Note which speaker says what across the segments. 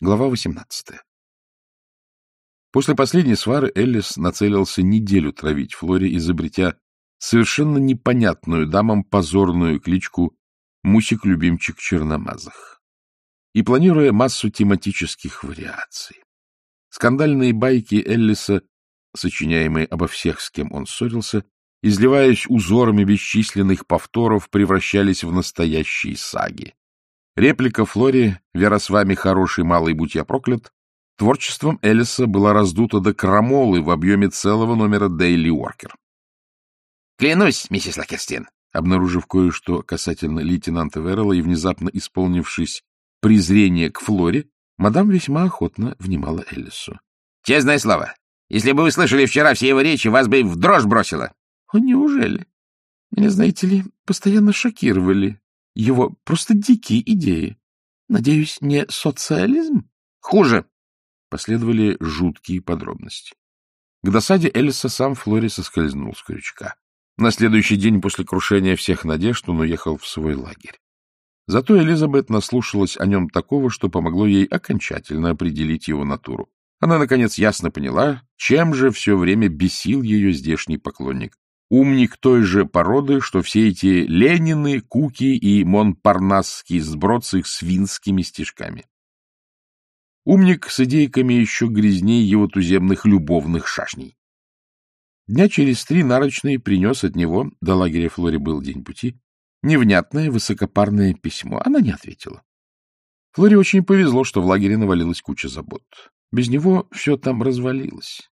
Speaker 1: Глава 18. После последней свары Эллис нацелился неделю травить Флори, изобретя совершенно непонятную дамам позорную кличку «Мусик-любимчик черномазых» и планируя массу тематических вариаций. Скандальные байки Эллиса, сочиняемые обо всех, с кем он ссорился, изливаясь узорами бесчисленных повторов, превращались в настоящие саги. Реплика Флори «Вера с вами хороший, малый, будь я проклят» творчеством Эллиса была раздута до крамолы в объеме целого номера Daily Worker.
Speaker 2: «Клянусь, миссис Лакерстин!»
Speaker 1: Обнаружив кое-что касательно лейтенанта Веррелла и внезапно исполнившись презрение к Флоре, мадам весьма охотно внимала Эллису.
Speaker 2: — Честное слово, если бы вы слышали вчера все его речи, вас бы в дрожь бросило.
Speaker 1: — О, неужели? Меня, знаете ли, постоянно шокировали его просто дикие идеи. Надеюсь, не социализм?
Speaker 2: Хуже.
Speaker 1: Последовали жуткие подробности. К досаде Элиса сам Флори соскользнул с крючка. На следующий день после крушения всех надежд он уехал в свой лагерь. Зато Элизабет наслушалась о нем такого, что помогло ей окончательно определить его натуру. Она, наконец, ясно поняла, чем же все время бесил ее здешний поклонник умник той же породы, что все эти Ленины, Куки и Монпарнасские сброд с их свинскими стишками. Умник с идейками еще грязнее его туземных любовных шашней. Дня через три нарочный принес от него, до лагеря Флори был день пути, невнятное высокопарное письмо. Она не ответила. Флоре очень повезло, что в лагере навалилась куча забот. Без него все там развалилось.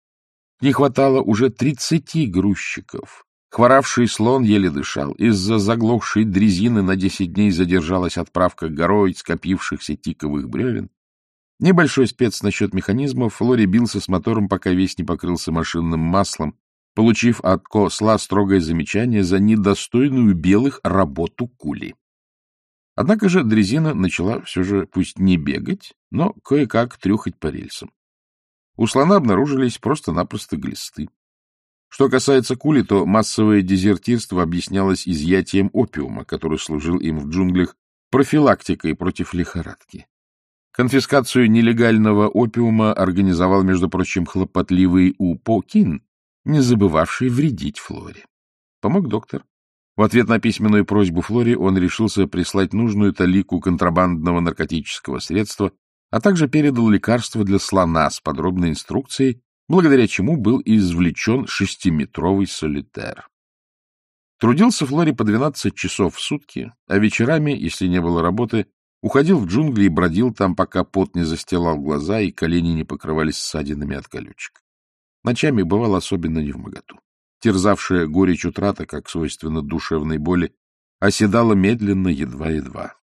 Speaker 1: Не хватало уже тридцати грузчиков. Хворавший слон еле дышал. Из-за заглохшей дрезины на десять дней задержалась отправка горой скопившихся тиковых бревен. Небольшой спец насчет механизмов, Флори бился с мотором, пока весь не покрылся машинным маслом, получив от Косла строгое замечание за недостойную белых работу кули. Однако же дрезина начала все же, пусть не бегать, но кое-как трюхать по рельсам. У слона обнаружились просто-напросто глисты. Что касается кули, то массовое дезертирство объяснялось изъятием опиума, который служил им в джунглях профилактикой против лихорадки. Конфискацию нелегального опиума организовал, между прочим, хлопотливый Упо Кин, не забывавший вредить Флоре. Помог доктор. В ответ на письменную просьбу Флори он решился прислать нужную талику контрабандного наркотического средства а также передал лекарство для слона с подробной инструкцией, благодаря чему был извлечен шестиметровый солитер. Трудился Флори по 12 часов в сутки, а вечерами, если не было работы, уходил в джунгли и бродил там, пока пот не застилал глаза и колени не покрывались ссадинами от колючек. Ночами бывало особенно не в моготу. Терзавшая горечь утрата, как свойственно душевной боли, оседала медленно, едва-едва.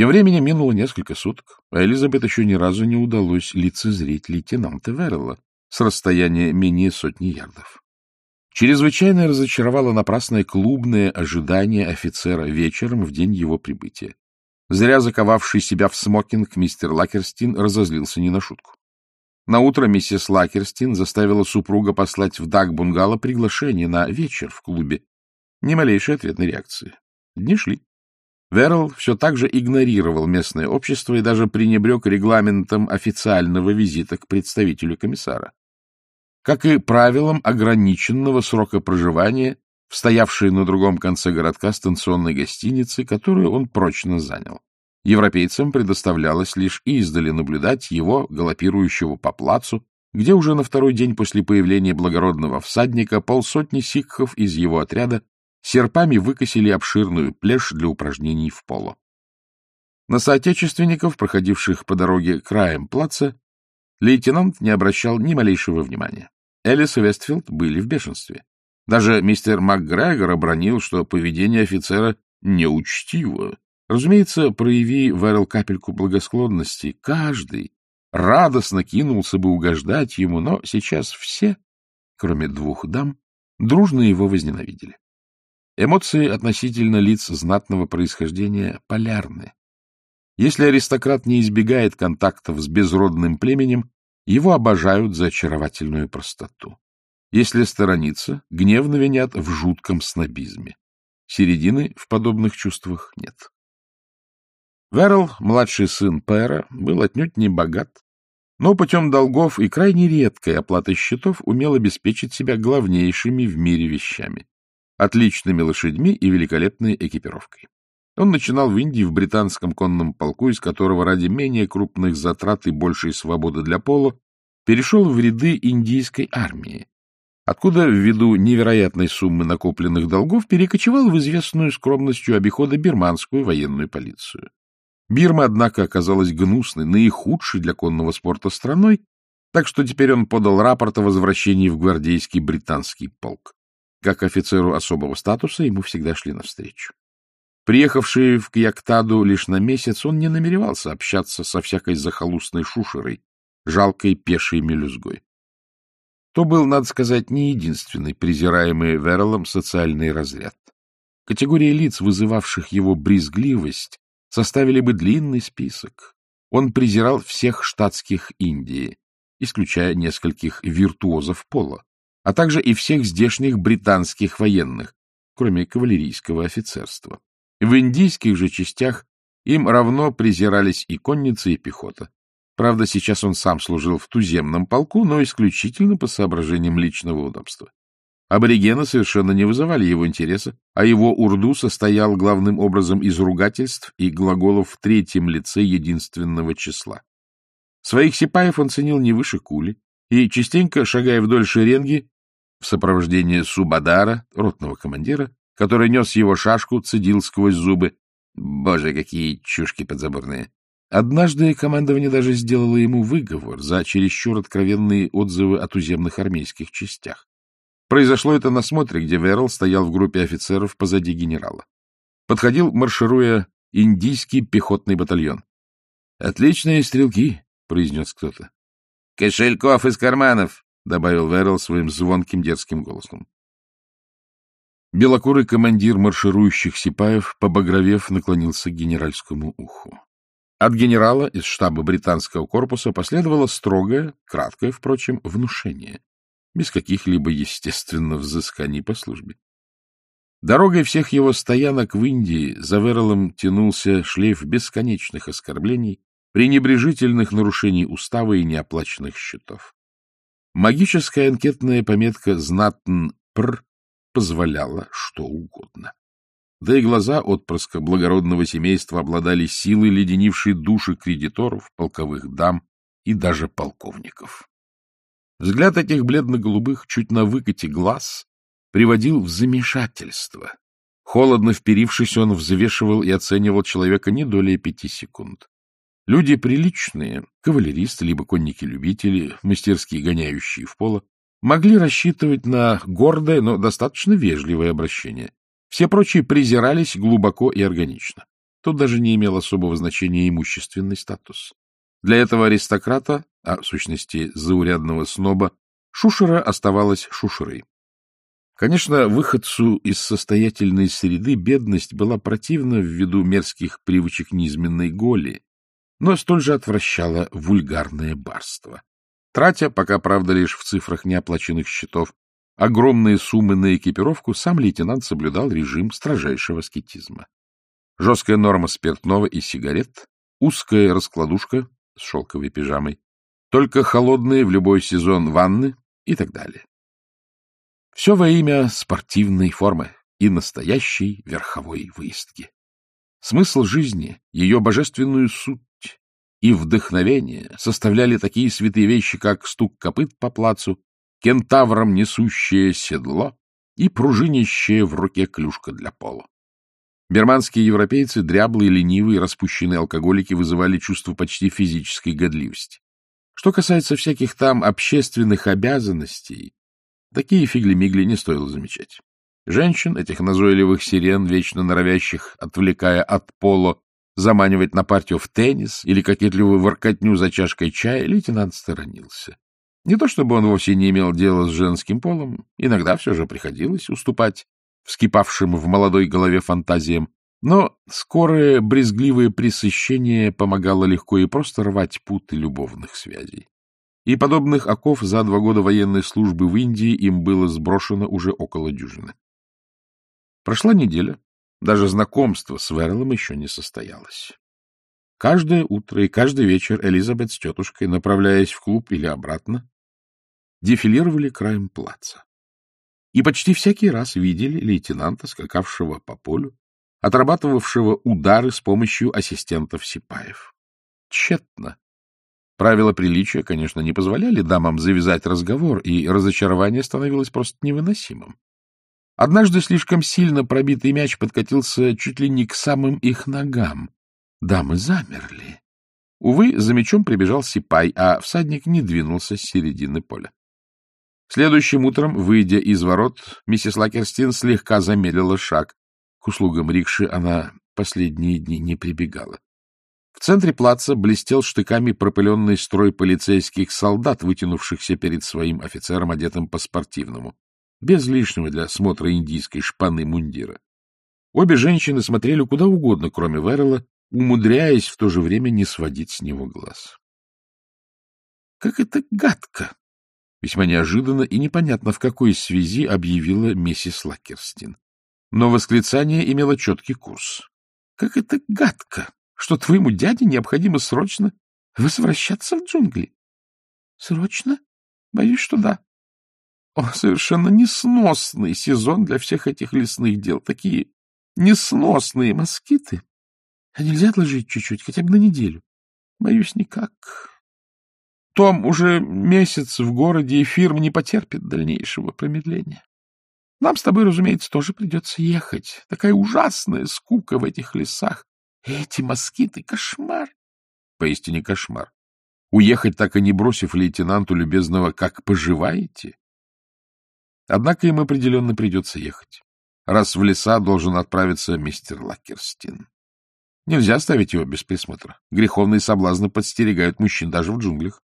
Speaker 1: Тем временем минуло несколько суток, а Элизабет еще ни разу не удалось лицезреть лейтенанта Веррелла с расстояния менее сотни ярдов. Чрезвычайно разочаровало напрасное клубное ожидание офицера вечером в день его прибытия. Зря заковавший себя в смокинг мистер Лакерстин разозлился не на шутку. Наутро миссис Лакерстин заставила супруга послать в Даг-бунгало приглашение на вечер в клубе. Ни малейшей ответной реакции. Дни шли. Верл все так же игнорировал местное общество и даже пренебрег регламентом официального визита к представителю комиссара. Как и правилам ограниченного срока проживания в стоявшей на другом конце городка станционной гостиницы, которую он прочно занял. Европейцам предоставлялось лишь издали наблюдать его, галопирующего по плацу, где уже на второй день после появления благородного всадника полсотни сикхов из его отряда серпами выкосили обширную плешь для упражнений в поло. На соотечественников, проходивших по дороге краем плаца, лейтенант не обращал ни малейшего внимания. Эллис и Вестфилд были в бешенстве. Даже мистер МакГрегор обронил, что поведение офицера неучтиво. Разумеется, прояви Верл капельку благосклонности, каждый радостно кинулся бы угождать ему, но сейчас все, кроме двух дам, дружно его возненавидели. Эмоции относительно лиц знатного происхождения полярны. Если аристократ не избегает контактов с безродным племенем, его обожают за очаровательную простоту. Если сторонится, гневно винят в жутком снобизме. Середины в подобных чувствах нет. Верл, младший сын Пэра, был отнюдь не богат, но путем долгов и крайне редкой оплаты счетов умел обеспечить себя главнейшими в мире вещами — отличными лошадьми и великолепной экипировкой. Он начинал в Индии в британском конном полку, из которого ради менее крупных затрат и большей свободы для пола перешел в ряды индийской армии, откуда ввиду невероятной суммы накопленных долгов перекочевал в известную скромностью обихода бирманскую военную полицию. Бирма, однако, оказалась гнусной, наихудшей для конного спорта страной, так что теперь он подал рапорт о возвращении в гвардейский британский полк. Как офицеру особого статуса ему всегда шли навстречу. Приехавший в Кьяктаду лишь на месяц, он не намеревался общаться со всякой захолустной шушерой, жалкой пешей мелюзгой. То был, надо сказать, не единственный презираемый Верреллом социальный разряд. Категория лиц, вызывавших его брезгливость, составили бы длинный список. Он презирал всех штатских Индии, исключая нескольких виртуозов пола, а также и всех здешних британских военных, кроме кавалерийского офицерства. В индийских же частях им равно презирались и конница, и пехота. Правда, сейчас он сам служил в туземном полку, но исключительно по соображениям личного удобства. Аборигены совершенно не вызывали его интереса, а его урду состоял главным образом из ругательств и глаголов в третьем лице единственного числа. Своих сипаев он ценил не выше кули, и, частенько шагая вдоль шеренги, в сопровождении Субадара, ротного командира, который нес его шашку, цедил сквозь зубы. Боже, какие чушки подзаборные! Однажды командование даже сделало ему выговор за чересчур откровенные отзывы о туземных армейских частях. Произошло это на смотре, где Верл стоял в группе офицеров позади генерала. Подходил, маршируя, индийский пехотный батальон. — Отличные стрелки, — произнес кто-то. — Кошельков из карманов, — добавил Верл своим звонким дерзким голосом. Белокурый командир марширующих сипаев, побагровев, наклонился к генеральскому уху. От генерала из штаба британского корпуса последовало строгое, краткое, впрочем, внушение без каких-либо, естественно, взысканий по службе. Дорогой всех его стоянок в Индии за Верлом тянулся шлейф бесконечных оскорблений, пренебрежительных нарушений устава и неоплаченных счетов. Магическая анкетная пометка «Знатн пр» позволяла что угодно. Да и глаза отпрыска благородного семейства обладали силой, леденившей души кредиторов, полковых дам и даже полковников. Взгляд этих бледно-голубых, чуть на выкате глаз, приводил в замешательство. Холодно вперившись, он взвешивал и оценивал человека не долей пяти секунд. Люди приличные, кавалеристы, либо конники-любители, мастерские гоняющие в поло, могли рассчитывать на гордое, но достаточно вежливое обращение. Все прочие презирались глубоко и органично. Тут даже не имел особого значения имущественный статус. Для этого аристократа, а в сущности заурядного сноба, шушера оставалась шушерой. Конечно, выходцу из состоятельной среды бедность была противна ввиду мерзких привычек низменной голи, но столь же отвращала вульгарное барство. Тратя, пока, правда, лишь в цифрах неоплаченных счетов, огромные суммы на экипировку, сам лейтенант соблюдал режим строжайшего скетизма. Жесткая норма спиртного и сигарет, узкая раскладушка с шелковой пижамой, только холодные в любой сезон ванны и так далее. Все во имя спортивной формы и настоящей верховой выездки. Смысл жизни, ее божественную суть и вдохновение составляли такие святые вещи, как стук копыт по плацу, кентавром несущее седло и пружинящая в руке клюшка для пола. Берманские европейцы, дряблые, ленивые, распущенные алкоголики вызывали чувство почти физической годливости. Что касается всяких там общественных обязанностей, такие фигли-мигли не стоило замечать. Женщин, этих назойливых сирен, вечно норовящих, отвлекая от пола, заманивать на партию в теннис или кокетливую воркотню за чашкой чая, лейтенант сторонился. Не то чтобы он вовсе не имел дела с женским полом, иногда все же приходилось уступать вскипавшим в молодой голове фантазиям, но скорое брезгливое пресыщение помогало легко и просто рвать путы любовных связей. И подобных оков за два года военной службы в Индии им было сброшено уже около дюжины. Прошла неделя, даже знакомство с Верлом еще не состоялось. Каждое утро и каждый вечер Элизабет с тетушкой, направляясь в клуб или обратно, дефилировали краем плаца. И почти всякий раз видели лейтенанта, скакавшего по полю, отрабатывавшего удары с помощью ассистентов Сипаев. Тщетно. Правила приличия, конечно, не позволяли дамам завязать разговор, и разочарование становилось просто невыносимым. Однажды слишком сильно пробитый мяч подкатился чуть ли не к самым их ногам. Дамы замерли. Увы, за мячом прибежал Сипай, а всадник не двинулся с середины поля. Следующим утром, выйдя из ворот, миссис Лакерстин слегка замедлила шаг. К услугам рикши она последние дни не прибегала. В центре плаца блестел штыками пропыленный строй полицейских солдат, вытянувшихся перед своим офицером, одетым по-спортивному, без лишнего для смотра индийской шпаны мундира. Обе женщины смотрели куда угодно, кроме Веррелла, умудряясь в то же время не сводить с него глаз. — Как это гадко! — весьма неожиданно и непонятно в какой связи объявила миссис Лакерстин. Но восклицание имело четкий курс. — Как это гадко! что твоему дяде необходимо срочно возвращаться в джунгли. — Срочно? Боюсь, что да. О, совершенно несносный сезон для всех этих лесных дел. Такие несносные москиты. А нельзя отложить чуть-чуть, хотя бы на неделю? Боюсь, никак. Том уже месяц в городе, и фирма не потерпит дальнейшего промедления. Нам с тобой, разумеется, тоже придется ехать. Такая ужасная скука в этих лесах. Эти москиты — кошмар. Поистине кошмар. Уехать, так и не бросив лейтенанту любезного «как поживаете?» Однако им определенно придется ехать. Раз в леса должен отправиться мистер Лакерстин. Нельзя оставить его без присмотра. Греховные соблазны подстерегают мужчин даже в джунглях.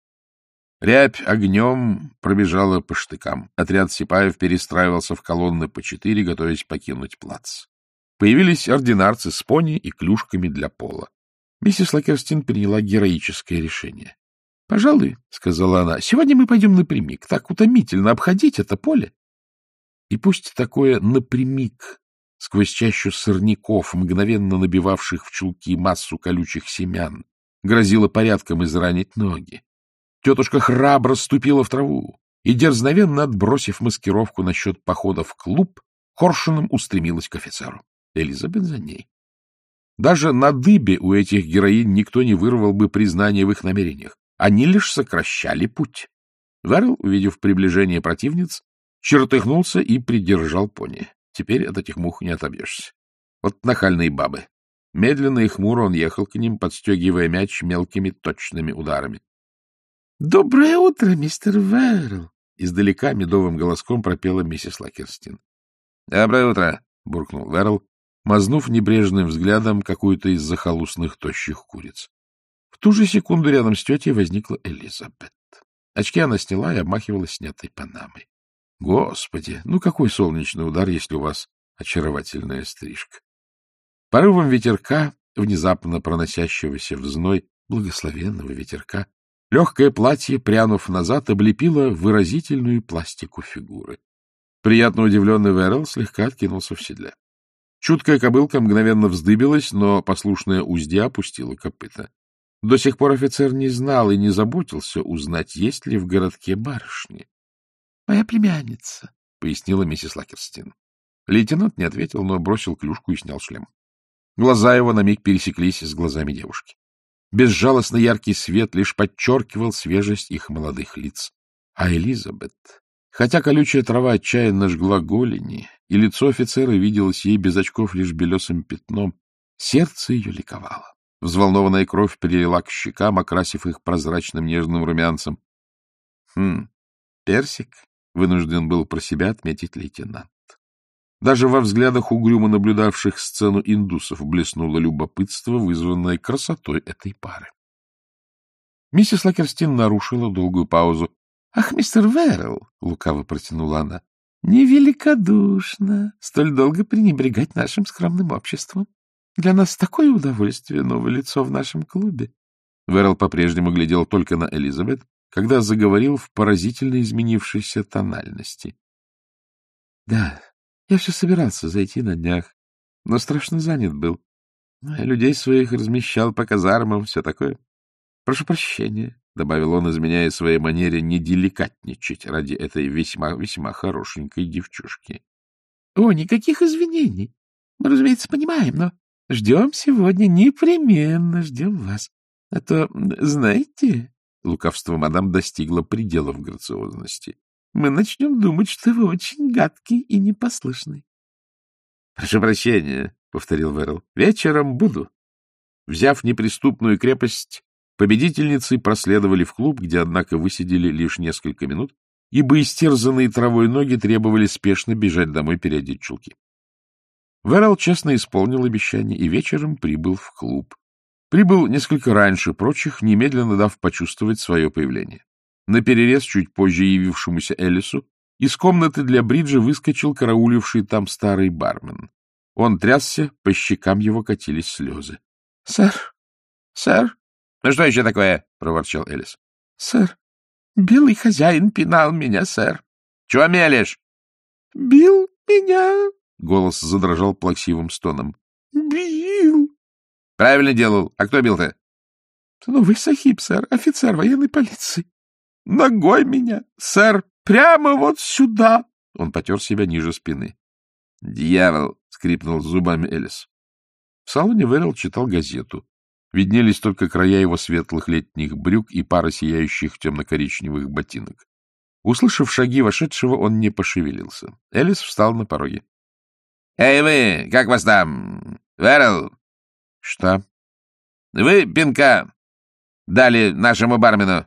Speaker 1: Рябь огнем пробежала по штыкам. Отряд сипаев перестраивался в колонны по четыре, готовясь покинуть плац. Появились ординарцы с пони и клюшками для пола. Миссис Лакерстин приняла героическое решение. — Пожалуй, — сказала она, — сегодня мы пойдем напрямик. Так утомительно обходить это поле. И пусть такое напрямик сквозь чащу сорняков, мгновенно набивавших в чулки массу колючих семян, грозило порядком изранить ноги. Тетушка храбро ступила в траву и, дерзновенно отбросив маскировку насчет похода в клуб, коршуном устремилась к офицеру. Элизабет за ней. Даже на дыбе у этих героинь никто не вырвал бы признание в их намерениях. Они лишь сокращали путь. Верл, увидев приближение противниц, чертыхнулся и придержал пони. Теперь от этих мух не отобьешься. Вот нахальные бабы. Медленно и хмуро он ехал к ним, подстегивая мяч мелкими точными ударами. — Доброе утро, мистер Верл! — издалека медовым голоском пропела миссис Лакерстин. — Доброе утро! — буркнул Верл, мазнув небрежным взглядом какую-то из захолустных тощих куриц. В ту же секунду рядом с тетей возникла Элизабет. Очки она сняла и обмахивалась снятой панамой. Господи, ну какой солнечный удар, если у вас очаровательная стрижка. Порывом ветерка, внезапно проносящегося в зной, благословенного ветерка, легкое платье, прянув назад, облепило выразительную пластику фигуры. Приятно удивленный Верл слегка откинулся в седле. Чуткая кобылка мгновенно вздыбилась, но послушная узде опустила копыта. До сих пор офицер не знал и не заботился узнать, есть ли в городке барышни. — Моя племянница, — пояснила миссис Лакерстин. Лейтенант не ответил, но бросил клюшку и снял шлем. Глаза его на миг пересеклись с глазами девушки. Безжалостно яркий свет лишь подчеркивал свежесть их молодых лиц. А Элизабет Хотя колючая трава отчаянно жгла голени, и лицо офицера виделось ей без очков лишь белесым пятном, сердце ее ликовало. Взволнованная кровь перелила к щекам, окрасив их прозрачным нежным румянцем. Хм, персик, вынужден был про себя отметить лейтенант. Даже во взглядах угрюмо наблюдавших сцену индусов блеснуло любопытство, вызванное красотой этой пары. Миссис Лакерстин нарушила долгую паузу. — Ах, мистер Верл, — лукаво протянула она, — невеликодушно столь долго пренебрегать нашим скромным обществом. Для нас такое удовольствие новое лицо в нашем клубе. Верл по-прежнему глядел только на Элизабет, когда заговорил в поразительно изменившейся тональности. — Да, я все собирался зайти на днях, но страшно занят был. Людей своих размещал по казармам, все такое. Прошу прощения, — добавил он, изменяя своей манере не деликатничать ради этой весьма-весьма хорошенькой девчушки. — О, никаких извинений. Мы, разумеется, понимаем, но ждем сегодня, непременно ждем вас. А то, знаете, лукавство мадам достигло пределов грациозности. Мы начнем думать, что вы очень гадкий и непослушный. — Прошу прощения, — повторил Верл. — Вечером буду. Взяв неприступную крепость, победительницы проследовали в клуб, где, однако, высидели лишь несколько минут, ибо истерзанные травой ноги требовали спешно бежать домой переодеть чулки. Верл честно исполнил обещание и вечером прибыл в клуб. Прибыл несколько раньше прочих, немедленно дав почувствовать свое появление. На перерез чуть позже явившемуся Элису из комнаты для бриджа выскочил карауливший там старый бармен. Он трясся, по щекам его катились слезы. — Сэр! Сэр! — Ну что еще такое? — проворчал Элис. — Сэр, белый хозяин пинал меня, сэр. — Чего мелешь? — Бил меня! — голос задрожал плаксивым стоном. — Бил! — Правильно делал. А кто бил-то? — Новый сахиб, сэр, офицер военной полиции. — Ногой меня, сэр, прямо вот сюда! Он потер себя ниже спины. — Дьявол! — скрипнул зубами Элис. В салоне Верил читал газету. Виднелись только края его светлых летних брюк и пара сияющих темно-коричневых ботинок. Услышав шаги вошедшего, он не пошевелился. Элис встал на пороге. — Эй вы, как вас там? Верил? — Что? — Вы пинка дали нашему бармену.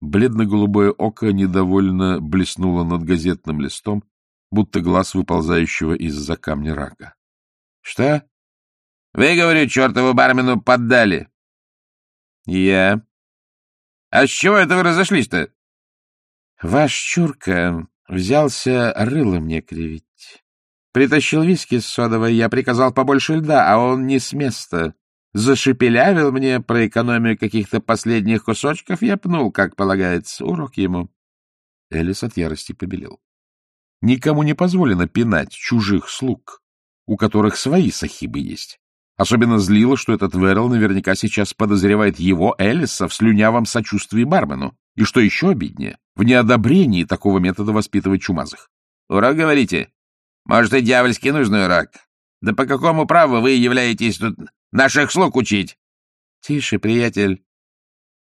Speaker 1: Бледно-голубое око недовольно блеснуло над газетным листом, будто глаз выползающего из-за камня рака. — Что? — Вы, говорю, чертову бармену поддали. — Я. — А с чего это вы разошлись-то? — Ваш Чурка взялся рыло мне кривить. Притащил виски с содовой, я приказал побольше льда, а он не с места. Зашепелявил мне про экономию каких-то последних кусочков, я пнул, как полагается, урок ему. Элис от ярости побелел. Никому не позволено пинать чужих слуг, у которых свои сахибы есть. Особенно злило, что этот Верл наверняка сейчас подозревает его, Элиса, в слюнявом сочувствии бармену. И что еще обиднее, в неодобрении такого метода воспитывать чумазых. «Урок, говорите? Может, и дьявольски нужный урок? Да по какому праву вы являетесь тут наших слуг учить?» «Тише, приятель.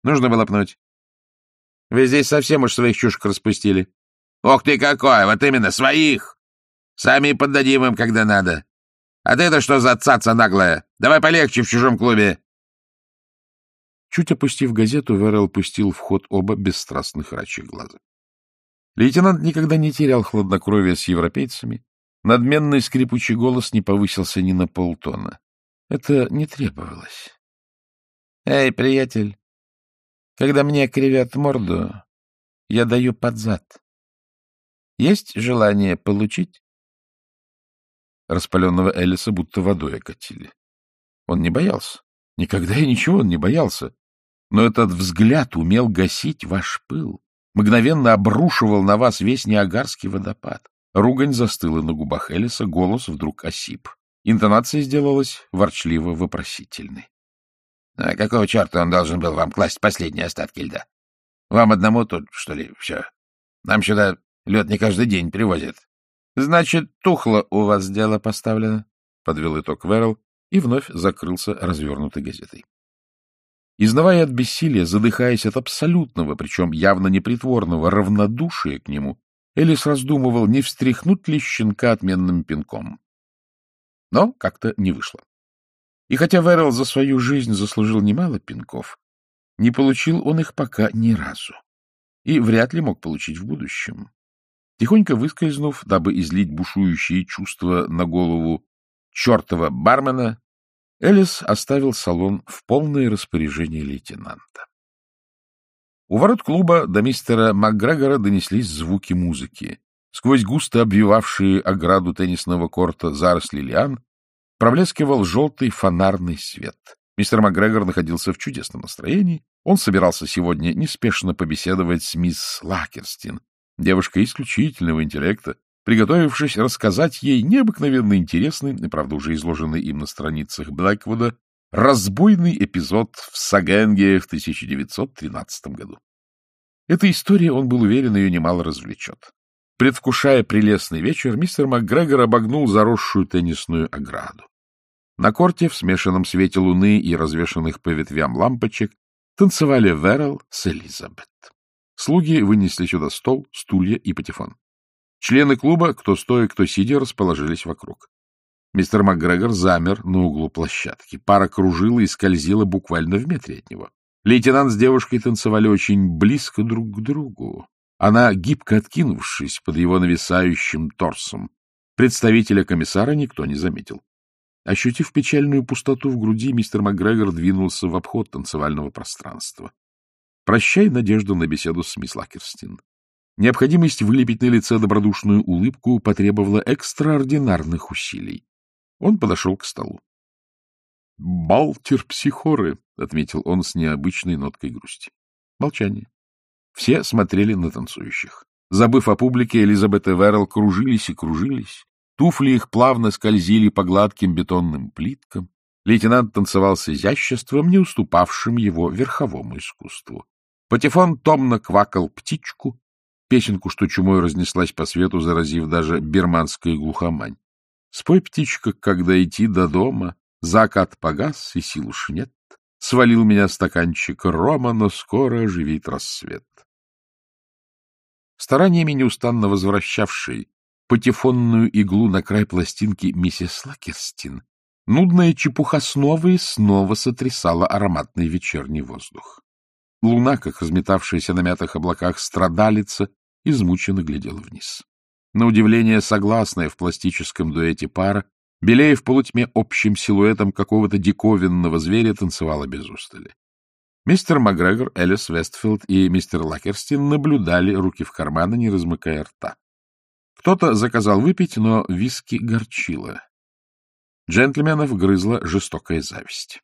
Speaker 1: Нужно было пнуть. Вы здесь совсем уж своих чушек распустили. Ох ты какой! Вот именно, своих! Сами поддадим им, когда надо. А ты-то что за цаца наглая? Давай полегче в чужом клубе. Чуть опустив газету, Верел пустил в ход оба бесстрастных рачьих глаза. Лейтенант никогда не терял хладнокровия с европейцами. Надменный скрипучий голос не повысился ни на полтона. Это не требовалось. — Эй, приятель, когда мне кривят морду, я даю под зад. Есть желание получить? Распаленного Элиса будто водой окатили. Он не боялся. Никогда и ничего он не боялся. Но этот взгляд умел гасить ваш пыл. Мгновенно обрушивал на вас весь Ниагарский водопад. Ругань застыла на губах Элиса, голос вдруг осип. Интонация сделалась ворчливо-вопросительной. — А какого черта он должен был вам класть последние остатки льда? Вам одному тут, что ли, все? Нам сюда Лед не каждый день привозят. — Значит, тухло у вас дело поставлено, — подвел итог Верл и вновь закрылся развернутой газетой. Изнавая от бессилия, задыхаясь от абсолютного, причем явно непритворного равнодушия к нему, Элис раздумывал, не встряхнуть ли щенка отменным пинком. Но как-то не вышло. И хотя Верл за свою жизнь заслужил немало пинков, не получил он их пока ни разу. И вряд ли мог получить в будущем. Тихонько выскользнув, дабы излить бушующие чувства на голову чертова бармена, Элис оставил салон в полное распоряжение лейтенанта. У ворот клуба до мистера МакГрегора донеслись звуки музыки. Сквозь густо обвивавшие ограду теннисного корта заросли лиан проблескивал желтый фонарный свет. Мистер МакГрегор находился в чудесном настроении. Он собирался сегодня неспешно побеседовать с мисс Лакерстин, Девушка исключительного интеллекта, приготовившись рассказать ей необыкновенно интересный, правда, уже изложенный им на страницах Блэквуда, разбойный эпизод в Сагенге в 1913 году. Эта история, он был уверен, ее немало развлечет. Предвкушая прелестный вечер, мистер МакГрегор обогнул заросшую теннисную ограду. На корте, в смешанном свете луны и развешанных по ветвям лампочек, танцевали Верл с Элизабет. Слуги вынесли сюда стол, стулья и патефон. Члены клуба, кто стоя, кто сидя, расположились вокруг. Мистер МакГрегор замер на углу площадки. Пара кружила и скользила буквально в метре от него. Лейтенант с девушкой танцевали очень близко друг к другу. Она, гибко откинувшись под его нависающим торсом, представителя комиссара никто не заметил. Ощутив печальную пустоту в груди, мистер МакГрегор двинулся в обход танцевального пространства. Прощай надежду на беседу с мисс Лакерстин. Необходимость вылепить на лице добродушную улыбку потребовала экстраординарных усилий. Он подошел к столу. — Балтер психоры, — отметил он с необычной ноткой грусти. Молчание. Все смотрели на танцующих. Забыв о публике, Элизабет и Верл кружились и кружились. Туфли их плавно скользили по гладким бетонным плиткам. Лейтенант танцевал с изяществом, не уступавшим его верховому искусству. Патефон томно квакал птичку, песенку, что чумой разнеслась по свету, заразив даже бирманская глухомань. Спой, птичка, когда идти до дома, закат погас, и сил уж нет. Свалил меня стаканчик рома, но скоро оживит рассвет. Стараниями неустанно возвращавшей патефонную иглу на край пластинки миссис Лакерстин, нудная чепуха снова и снова сотрясала ароматный вечерний воздух. Луна, как разметавшаяся на мятых облаках страдалица, измученно глядела вниз. На удивление согласная в пластическом дуэте пара, белея в полутьме общим силуэтом какого-то диковинного зверя танцевала без устали. Мистер Макгрегор, Эллис, Вестфилд и мистер Лакерстин наблюдали руки в карманы, не размыкая рта. Кто-то заказал выпить, но виски горчило. Джентльменов грызла жестокая зависть.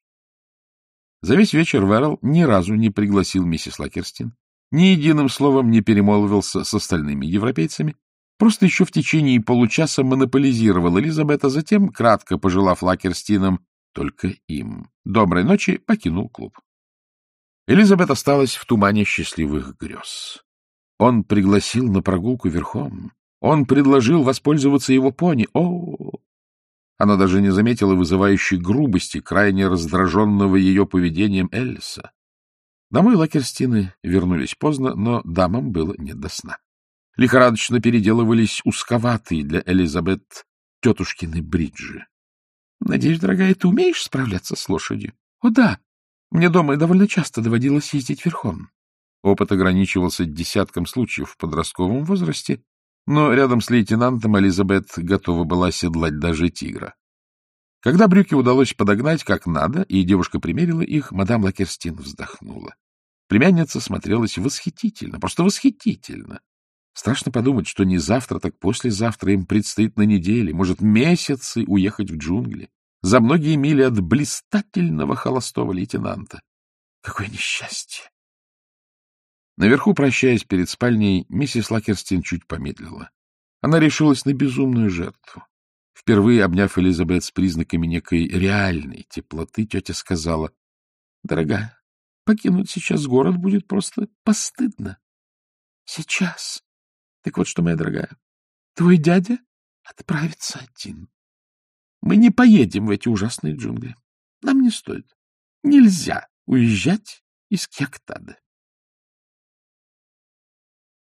Speaker 1: За весь вечер Верл ни разу не пригласил миссис Лакерстин, ни единым словом не перемолвился с остальными европейцами, просто еще в течение получаса монополизировал Элизабет, а затем, кратко пожелав Лакерстинам только им доброй ночи, покинул клуб. Элизабет осталась в тумане счастливых грез. Он пригласил на прогулку верхом. Он предложил воспользоваться его пони. О, она даже не заметила вызывающей грубости, крайне раздраженного ее поведением Эллиса. Домой Лакерстины вернулись поздно, но дамам было не до сна. Лихорадочно переделывались узковатые для Элизабет тетушкины бриджи. — Надеюсь, дорогая, ты умеешь справляться с лошадью? — О, да. Мне дома довольно часто доводилось ездить верхом. Опыт ограничивался десятком случаев в подростковом возрасте, но рядом с лейтенантом Элизабет готова была седлать даже тигра. Когда брюки удалось подогнать как надо, и девушка примерила их, мадам Лакерстин вздохнула. Племянница смотрелась восхитительно, просто восхитительно. Страшно подумать, что не завтра, так послезавтра им предстоит на неделе, может, месяцы уехать в джунгли, за многие мили от блистательного холостого лейтенанта. Какое несчастье! Наверху, прощаясь перед спальней, миссис Лакерстин чуть помедлила. Она решилась на безумную жертву. Впервые обняв Элизабет с признаками некой реальной теплоты, тетя сказала, — Дорогая, покинуть сейчас город будет просто постыдно. — Сейчас. Так вот что, моя дорогая, твой дядя отправится один. Мы не поедем в эти ужасные джунгли. Нам не стоит. Нельзя уезжать из Кектада.